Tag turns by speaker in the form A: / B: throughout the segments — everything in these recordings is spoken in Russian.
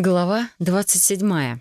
A: Глава двадцать седьмая.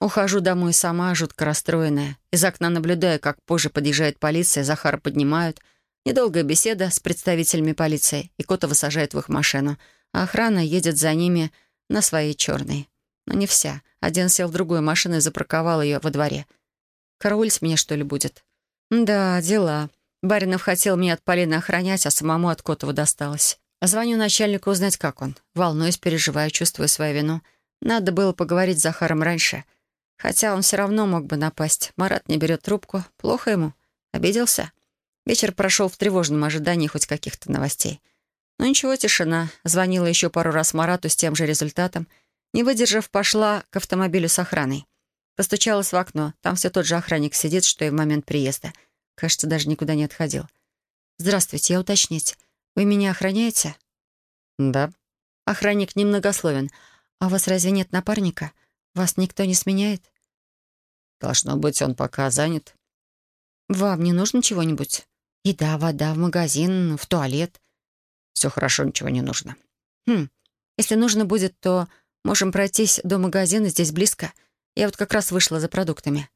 A: Ухожу домой сама, жутко расстроенная. Из окна наблюдаю, как позже подъезжает полиция, Захара поднимают. Недолгая беседа с представителями полиции, и Котова сажает в их машину, а охрана едет за ними на своей черной. Но не вся. Один сел в другую машину и запарковал ее во дворе. Караулить мне, что ли, будет? Да, дела. Баринов хотел меня от Полины охранять, а самому от Котова досталось. Звоню начальнику узнать, как он. Волнуюсь, переживаю, чувствую свою вину. Надо было поговорить с Захаром раньше. Хотя он все равно мог бы напасть. Марат не берет трубку. Плохо ему. Обиделся. Вечер прошел в тревожном ожидании хоть каких-то новостей. Но ничего, тишина. Звонила еще пару раз Марату с тем же результатом. Не выдержав, пошла к автомобилю с охраной. Постучалась в окно. Там все тот же охранник сидит, что и в момент приезда. Кажется, даже никуда не отходил. «Здравствуйте, я уточнить. Вы меня охраняете?»
B: «Да».
A: Охранник немногословен. «А у вас разве нет напарника? Вас никто не сменяет?»
B: «Должно быть, он пока занят».
A: «Вам не нужно чего-нибудь? Еда, вода, в магазин, в туалет?»
B: «Все хорошо, ничего не нужно».
A: «Хм, если нужно будет, то можем пройтись до магазина, здесь близко. Я вот как раз вышла за продуктами».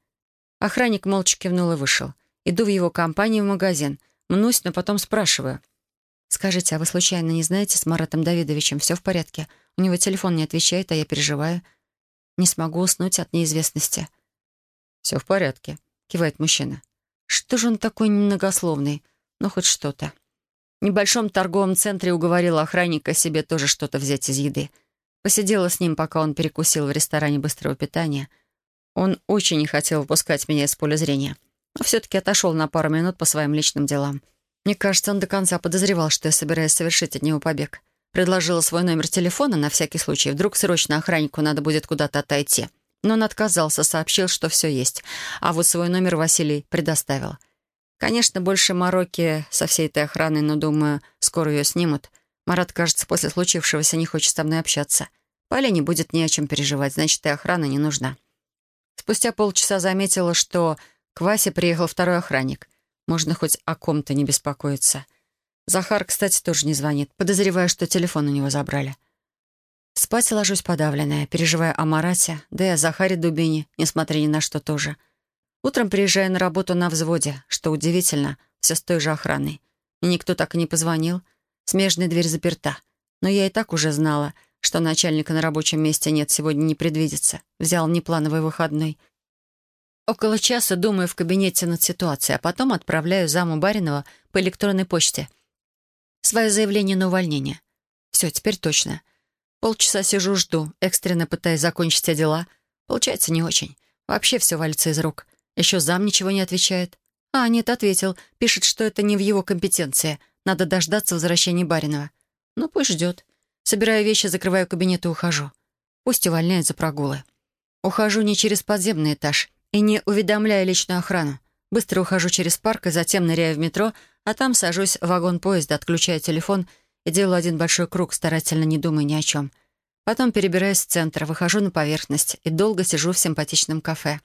A: Охранник молча кивнул и вышел. Иду в его компанию в магазин. Мнусь, но потом спрашиваю — «Скажите, а вы случайно не знаете, с Маратом Давидовичем все в порядке? У него телефон не отвечает, а я переживаю. Не смогу уснуть от неизвестности».
B: «Все в порядке», — кивает мужчина.
A: «Что же он такой немногословный? Ну, хоть что-то». В небольшом торговом центре уговорила охранника себе тоже что-то взять из еды. Посидела с ним, пока он перекусил в ресторане быстрого питания. Он очень не хотел выпускать меня из поля зрения, но все-таки отошел на пару минут по своим личным делам. Мне кажется, он до конца подозревал, что я собираюсь совершить от него побег. Предложила свой номер телефона на всякий случай. Вдруг срочно охраннику надо будет куда-то отойти. Но он отказался, сообщил, что все есть. А вот свой номер Василий предоставил. Конечно, больше мороки со всей этой охраной, но, думаю, скоро ее снимут. Марат, кажется, после случившегося не хочет со мной общаться. Поле не будет ни о чем переживать, значит, и охрана не нужна. Спустя полчаса заметила, что к Васе приехал второй охранник. Можно хоть о ком-то не беспокоиться. Захар, кстати, тоже не звонит. Подозреваю, что телефон у него забрали. Спать ложусь подавленная, переживая о Марате, да и о Захаре Дубине, несмотря ни на что тоже. Утром приезжаю на работу на взводе, что удивительно, все с той же охраной. И никто так и не позвонил. Смежная дверь заперта. Но я и так уже знала, что начальника на рабочем месте нет, сегодня не предвидится. Взял неплановый выходной — Около часа думаю в кабинете над ситуацией, а потом отправляю заму Баринова по электронной почте. Свое заявление на увольнение. Все, теперь точно. Полчаса сижу, жду, экстренно пытаясь закончить все дела. Получается не очень. Вообще все валится из рук. Еще зам ничего не отвечает. А, нет, ответил. Пишет, что это не в его компетенции. Надо дождаться возвращения Баринова. Ну, пусть ждет. Собираю вещи, закрываю кабинет и ухожу. Пусть увольняет за прогулы. Ухожу не через подземный этаж и не уведомляя личную охрану. Быстро ухожу через парк и затем ныряю в метро, а там сажусь в вагон поезда, отключаю телефон и делаю один большой круг, старательно не думая ни о чем. Потом перебираюсь в центр, выхожу на поверхность и долго сижу в симпатичном кафе.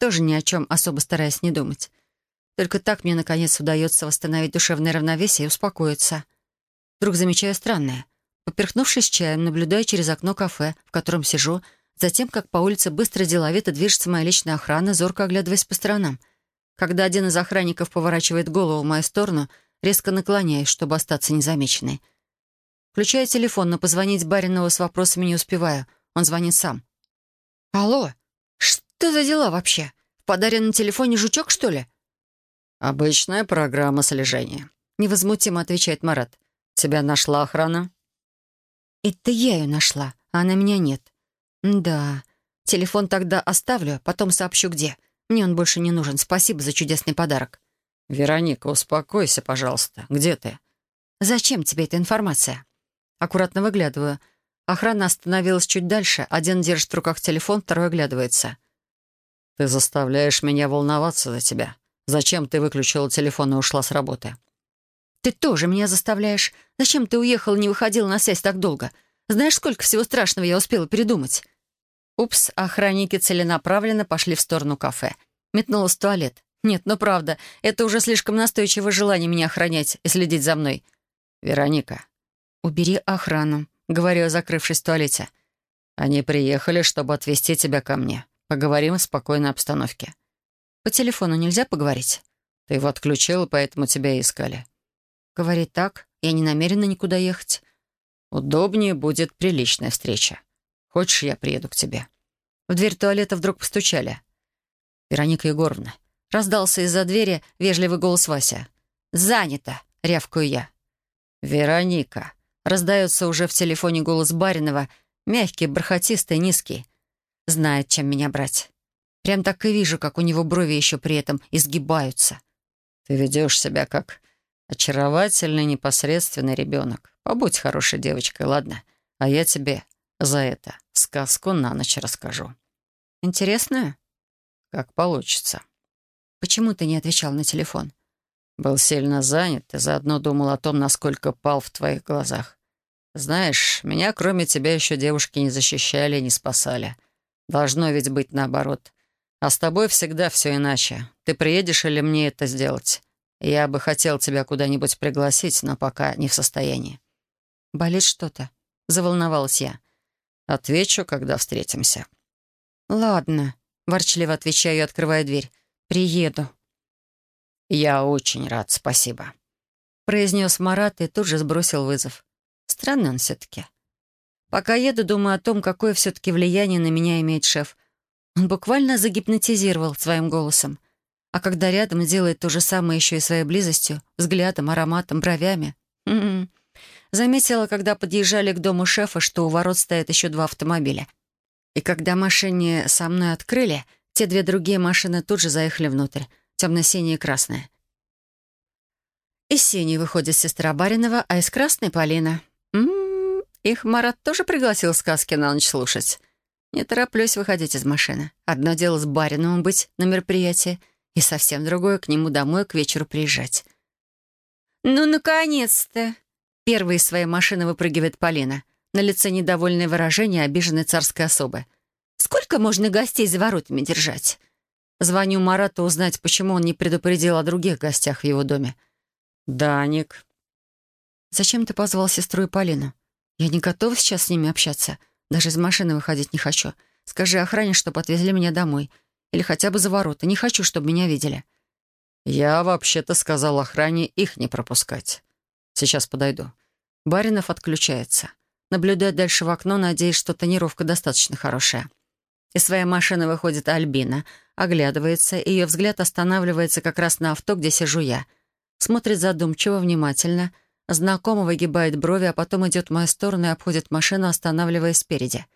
A: Тоже ни о чем особо стараясь не думать. Только так мне, наконец, удается восстановить душевное равновесие и успокоиться. Вдруг замечаю странное. Поперхнувшись чаем, наблюдаю через окно кафе, в котором сижу, Затем, как по улице быстро деловито движется моя личная охрана, зорко оглядываясь по сторонам. Когда один из охранников поворачивает голову в мою сторону, резко наклоняюсь, чтобы остаться незамеченной. Включаю телефон, но позвонить Баринову с вопросами не успеваю. Он звонит сам. «Алло, что за дела вообще? В подаренном телефоне жучок, что ли?»
B: «Обычная программа слежения», — невозмутимо отвечает Марат. «Тебя нашла охрана?»
A: «Это я ее нашла, а она меня нет. «Да. Телефон тогда оставлю, потом сообщу, где. Мне он больше не нужен. Спасибо за чудесный подарок».
B: «Вероника, успокойся, пожалуйста. Где ты?»
A: «Зачем тебе эта информация?» Аккуратно выглядываю. Охрана остановилась чуть дальше. Один держит в руках телефон, второй оглядывается.
B: «Ты заставляешь меня волноваться за тебя. Зачем ты выключила телефон и ушла с работы?»
A: «Ты тоже меня заставляешь. Зачем ты уехал и не выходил на связь так долго? Знаешь, сколько всего страшного я успела придумать?» Упс, охранники целенаправленно пошли в сторону кафе. Метнулась в туалет. «Нет, ну правда, это уже слишком настойчивое желание меня охранять и следить за мной».
B: «Вероника».
A: «Убери охрану», — говорю закрывшись в туалете.
B: Они приехали, чтобы отвезти тебя ко мне. Поговорим в спокойной обстановке.
A: По телефону нельзя поговорить?
B: Ты его отключила, поэтому тебя и искали.
A: Говорит так, я не намерена никуда ехать.
B: Удобнее будет приличная встреча. Хочешь, я приеду к тебе?
A: В дверь туалета вдруг постучали. Вероника Егоровна. Раздался из-за двери вежливый голос Вася. «Занято!» — рявкаю я.
B: «Вероника!»
A: — раздается уже в телефоне голос Баринова, мягкий, бархатистый, низкий. Знает, чем меня брать. Прям так и вижу, как у него брови еще при этом изгибаются.
B: «Ты ведешь себя как очаровательный, непосредственный ребенок. Побудь хорошей девочкой, ладно? А я тебе за это сказку на ночь расскажу».
A: «Интересную?»
B: «Как получится».
A: «Почему ты не отвечал на телефон?»
B: «Был сильно занят и заодно думал о том, насколько пал в твоих глазах. Знаешь, меня кроме тебя еще девушки не защищали, не спасали. Должно ведь быть наоборот. А с тобой всегда все иначе. Ты приедешь или мне это сделать? Я бы хотел тебя куда-нибудь пригласить, но пока не в состоянии».
A: «Болит что-то?» — заволновалась я.
B: «Отвечу, когда встретимся».
A: «Ладно», — ворчливо отвечаю и открываю дверь. «Приеду».
B: «Я очень рад, спасибо», —
A: произнес Марат и тут же сбросил вызов. Странный он все-таки. Пока еду, думаю о том, какое все-таки влияние на меня имеет шеф. Он буквально загипнотизировал своим голосом. А когда рядом делает то же самое еще и своей близостью, взглядом, ароматом, бровями. М -м -м. Заметила, когда подъезжали к дому шефа, что у ворот стоят еще два автомобиля. И когда машине со мной открыли, те две другие машины тут же заехали внутрь, темно-синяя и красная. Из синей выходит сестра Баринова, а из красной — Полина. М -м, их Марат тоже пригласил сказки на ночь слушать. Не тороплюсь выходить из машины. Одно дело с Бариновым быть на мероприятии, и совсем другое — к нему домой к вечеру приезжать. «Ну, наконец-то!» Первой из своей машины выпрыгивает Полина. На лице недовольное выражение обиженной царской особы. «Сколько можно гостей за воротами держать?» Звоню Марату узнать, почему он не предупредил о других гостях в его доме.
B: «Даник».
A: «Зачем ты позвал сестру и Полину? Я не готова сейчас с ними общаться. Даже из машины выходить не хочу. Скажи охране, чтобы отвезли меня домой. Или хотя бы за ворота. Не хочу, чтобы меня видели».
B: «Я вообще-то сказал охране их не пропускать. Сейчас подойду».
A: Баринов отключается. Наблюдает дальше в окно, надеясь, что тонировка достаточно хорошая. Из своей машины выходит Альбина, оглядывается, и ее взгляд останавливается как раз на авто, где сижу я. Смотрит задумчиво, внимательно, знакомо выгибает брови, а потом идет в мою сторону и обходит машину, останавливаясь спереди.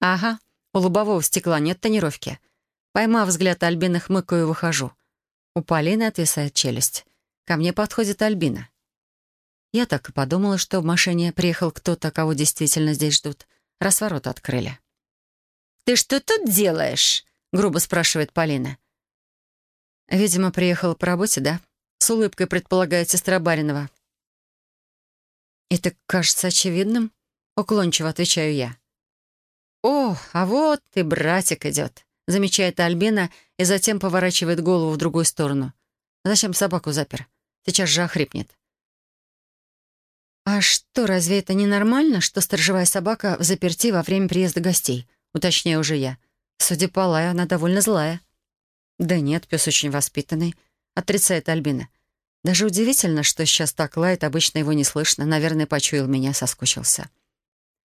A: «Ага, у лобового стекла нет тонировки». Поймав взгляд Альбины, хмыкаю и выхожу. У Полины отвисает челюсть. Ко мне подходит Альбина. Я так и подумала, что в машине приехал кто-то, кого действительно здесь ждут. Раз ворота открыли. «Ты что тут делаешь?» — грубо спрашивает Полина. «Видимо, приехал по работе, да?» С улыбкой предполагает сестра Баринова. «Это кажется очевидным?» — уклончиво отвечаю я. «О, а вот и братик идет», — замечает Альбина и затем поворачивает голову в другую сторону. «Зачем собаку запер? Сейчас же охрипнет». «А что, разве это не нормально, что сторожевая собака в заперти во время приезда гостей?» Уточняю уже я. Судя по лаю, она довольно злая. «Да нет, пес очень воспитанный», — отрицает Альбина. «Даже удивительно, что сейчас так лает, обычно его не слышно. Наверное, почуял меня, соскучился».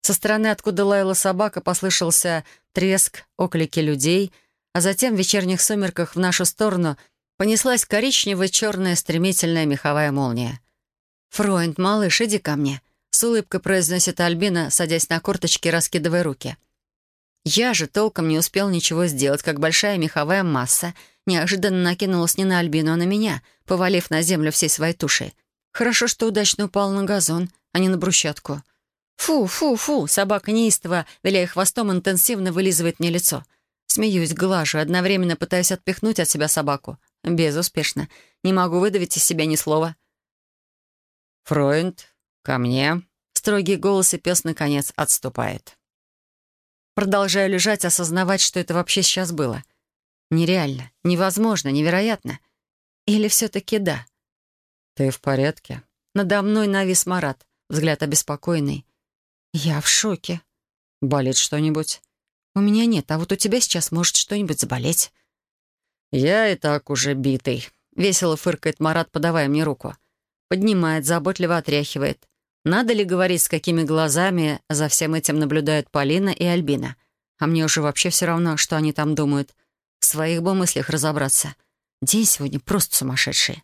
A: Со стороны, откуда лаяла собака, послышался треск, оклики людей, а затем в вечерних сумерках в нашу сторону понеслась коричнево-черная стремительная меховая молния. «Фройнд, малыш, иди ко мне», — с улыбкой произносит Альбина, садясь на корточки раскидывая руки. Я же толком не успел ничего сделать, как большая меховая масса неожиданно накинулась не на Альбину, а на меня, повалив на землю всей своей тушей. Хорошо, что удачно упал на газон, а не на брусчатку. «Фу, фу, фу!» Собака неистово, виляя хвостом, интенсивно вылизывает мне лицо. Смеюсь, глажу, одновременно пытаюсь отпихнуть от себя собаку. Безуспешно. Не могу выдавить из себя ни слова.
B: «Фройнд, ко мне!»
A: Строгий голос и пес, наконец, отступает. Продолжаю лежать, осознавать, что это вообще сейчас было. Нереально, невозможно, невероятно. Или все-таки да?
B: «Ты в порядке?»
A: Надо мной навис Марат, взгляд обеспокоенный. Я в шоке.
B: «Болит что-нибудь?»
A: «У меня нет, а вот у тебя сейчас может что-нибудь заболеть».
B: «Я и так уже битый», — весело фыркает Марат, подавая мне руку. Поднимает, заботливо отряхивает. Надо ли говорить, с какими глазами за всем этим наблюдают Полина и Альбина? А мне уже вообще все равно, что они там думают. В своих бы мыслях разобраться. День сегодня просто сумасшедший.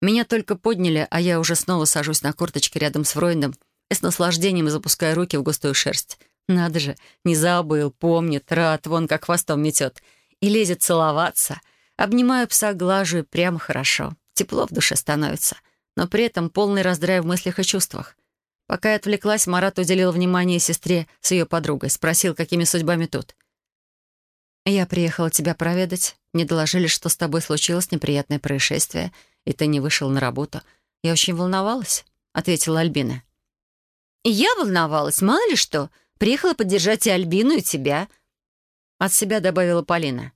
B: Меня только подняли, а я уже снова сажусь на корточки рядом с Фройндом и с наслаждением запускаю руки в густую шерсть. Надо же, не забыл, помнит, рад, вон как хвостом метет. И лезет целоваться. Обнимаю пса, глажу, и прямо хорошо. Тепло в душе становится. Но при этом полный раздрай в мыслях и чувствах. Пока я отвлеклась, Марат уделил внимание сестре с ее подругой. Спросил, какими судьбами тут. «Я приехала тебя проведать. Мне доложили, что с тобой случилось неприятное происшествие, и ты не вышел на работу. Я очень волновалась», — ответила Альбина.
C: «И я волновалась, мало ли что. Приехала поддержать и Альбину, и тебя».
A: От себя добавила Полина.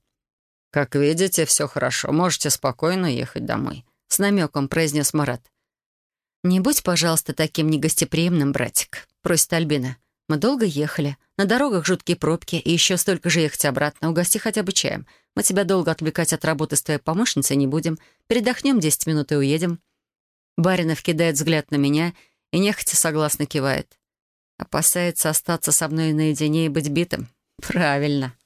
B: «Как видите, все хорошо. Можете спокойно ехать домой», — с намеком произнес Марат.
A: «Не будь, пожалуйста, таким негостеприимным, братик», — просит Альбина. «Мы долго ехали. На дорогах жуткие пробки, и еще столько же ехать обратно. Угости хотя бы чаем. Мы тебя долго отвлекать от работы с твоей помощницей не будем. Передохнем десять минут и уедем». Баринов кидает взгляд на меня и нехотя согласно кивает. Опасается остаться со мной наедине и быть битым. Правильно.